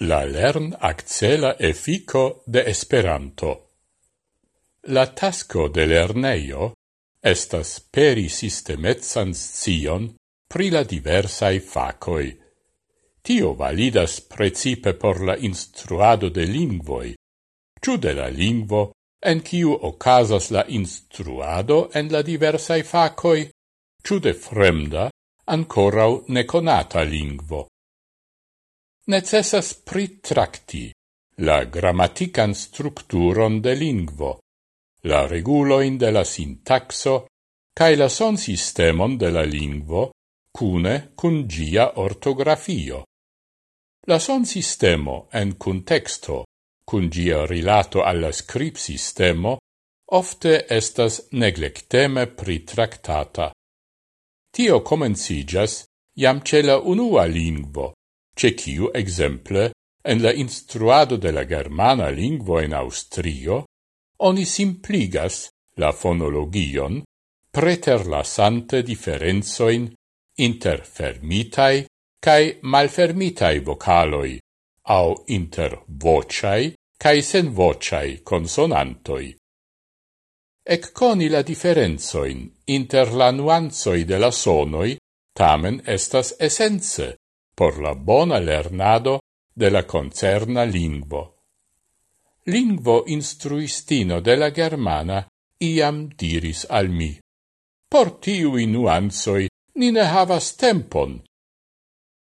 La lern accela effico de Esperanto. La tasco de lerneio estas peri sistemezzan scion pri la diversae facoi. Tio validas precipe por la instruado de lingvoi, ciu de la lingvo en ciu ocasas la instruado en la diversae facoi, ciu de fremda, ancorau neconata lingvo necessas pritracti la grammatican structuron de lingvo, la reguloin de la sintaxo, cae la son sistemon de la lingvo cune cun gia ortografio. La son sistemo en contexto cun gia rilato alla scrip sistemo ofte estas neglecteme pritractata. Tio comencigas iam ce la unua lingvo, ce ciu exemple en la instruado de la germana lingvo in Austrio, oni simpligas la fonologion preter la sante differenzoin inter fermitai cae malfermitai vocaloi, au inter vociai cae sen vociai consonantoi. Ec coni la differenzoin inter la nuanzoi de la sonoi tamen estas essence por la bona lernado de la concerna lingvo. Lingvo instruistino de la germana iam diris al mi, por tiui nuansoi ni ne havas tempon.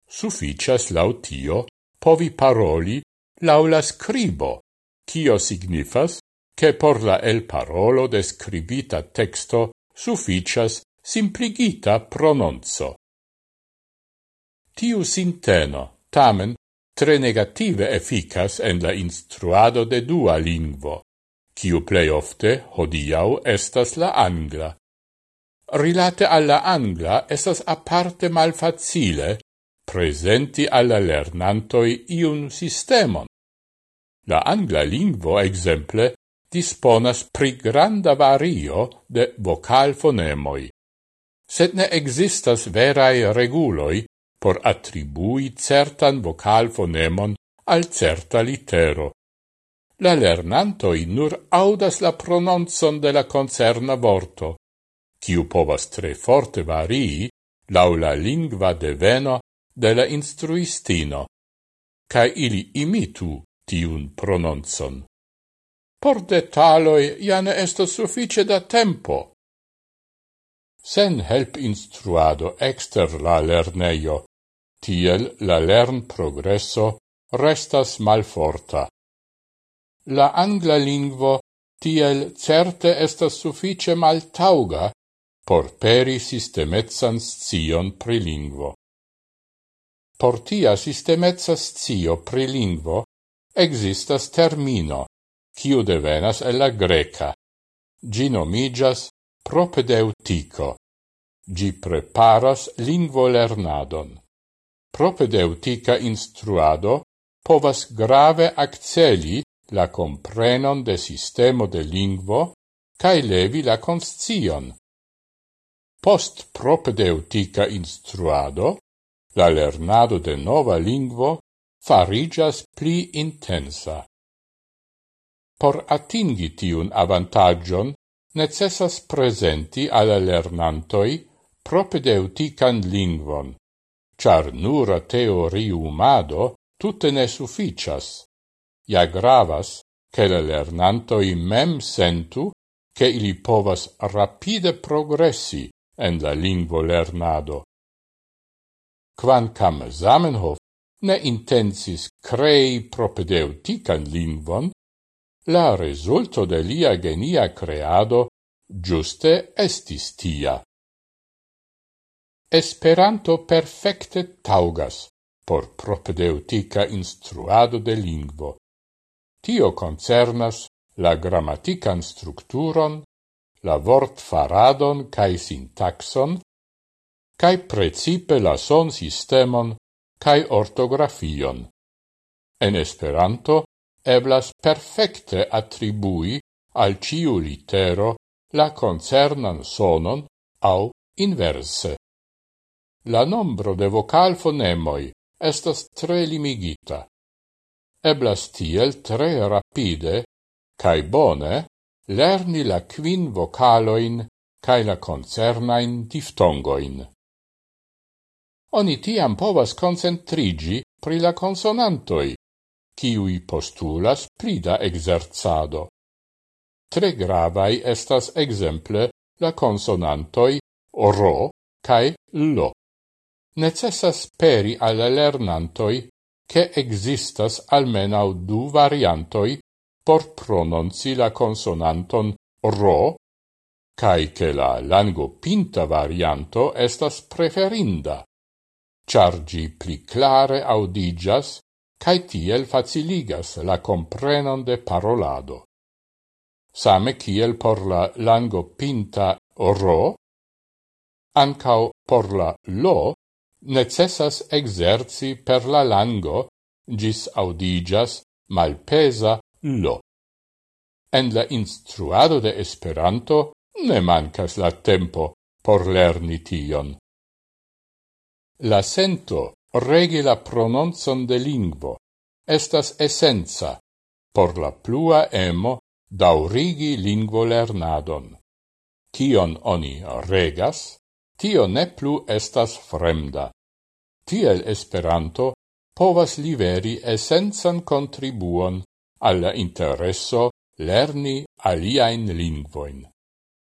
Suficias lautio povi paroli laula scribo, cio signifas che por la el parolo describita texto suficias simpligita prononzo. Tiu sinteno, tamen, tre negative efficas en la instruado de dua lingvo, kiu plei ofte, hodiau, estas la angla. Rilate alla angla estas aparte malfacile presenti alla lernantoi iun sistemon. La angla lingvo, exemple, disponas pri granda vario de vocal fonemoi. Sed ne existas verai reguloi por attribui certan vocal fonemon al certa litero. La lernantoi nur audas la prononzon de la concerna vorto, ciu povas tre forte varii laula lingva deveno de la instruistino, ca ili imitu tiun prononzon. Por detaloi jane esto suffice da tempo. Sen help instruado exter la lerneio, Tiel la lern progresso restas malforta. La angla lingvo tiel certe estas suffice maltauga por peri sistemezzan scion pri lingvo. Por tia sistemezza scio pri lingvo existas termino, kiu devenas el la greca. Gi nomigas propedeutico. Gi preparas lingvo lernadon propedeutica instruado povas grave acceli la comprenon de sistemo de lingvo cae levi la conscion. Post propedeutica instruado, la lernado de nova lingvo farigas pli intensa. Por atingi tiun avantagion, necessas presenti alla lernantoi propedeutican lingvon, char nura teoriumado tutte ne sufficias. Ja gravas, che le lernantoi mem sentu, che ili povas rapide progressi en la lingvo lernado. Quancam Zamenhof ne intensis crei propedeutican lingvon, la resulto de lia genia creado giuste estis tia. Esperanto perfecte taugas por propedeutica instruado de lingvo. Tio concernas la grammatican structuron, la vort faradon cae kaj cae precipe la son sistemon cae ortografion. En Esperanto eblas perfecte attribui al ciu litero la concernan sonon au inverse la nombro de vocal fonemoi estas tre limigita. Eblas tiel tre rapide, cae bone, lerni la quin vocaloin cae la concernain diftongoin. Oni tiam povas concentrigi pri la consonantoi, kiui postulas prida exerzado. Tre gravai estas exemple la consonantoi ro cae lo necessas peri al lernantoi che existas almenau du variantoi por prononci la consonanton ro, cae che la lango pinta varianto estas preferinda, char gi pli clare audigas, cae tiel faciligas la comprenon de parolado. Same kiel por la lango pinta ro, ancao por la lo necessas exerci per la lango gis audigas malpesa lo. En la instruado de Esperanto ne mancas la tempo por lerni tion. La sento regi la prononcon de lingvo estas essenza por la plua emo daurigi lingvo lernadon. Tion oni regas, tio ne plu estas fremda tiel Esperanto povas liveri essencan contribuon alla interesso lerni aliaen lingvoin.